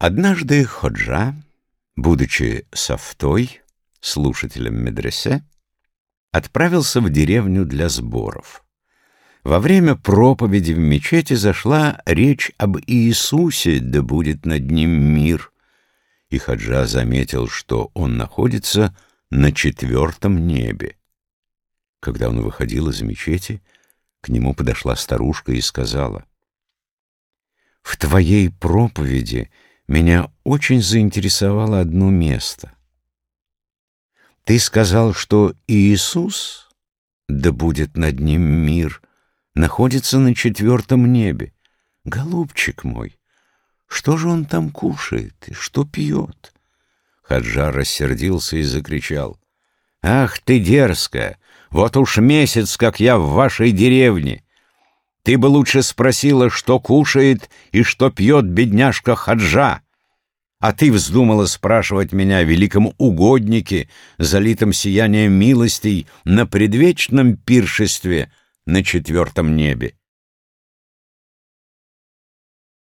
Однажды Ходжа, будучи софтой, слушателем медресе, отправился в деревню для сборов. Во время проповеди в мечети зашла речь об Иисусе, да будет над ним мир, и Хаджа заметил, что он находится на четвертом небе. Когда он выходил из мечети, к нему подошла старушка и сказала, «В твоей проповеди меня очень заинтересовало одно место. Ты сказал, что Иисус, да будет над ним мир, находится на четвертом небе. Голубчик мой, что же он там кушает и что пьет?» Хаджар рассердился и закричал. «Ах ты дерзкая! Вот уж месяц, как я в вашей деревне! Ты бы лучше спросила, что кушает и что пьет бедняжка Хаджа!» А ты вздумала спрашивать меня о великом угоднике, залитом сиянием милостей на предвечном пиршестве на четвертом небе.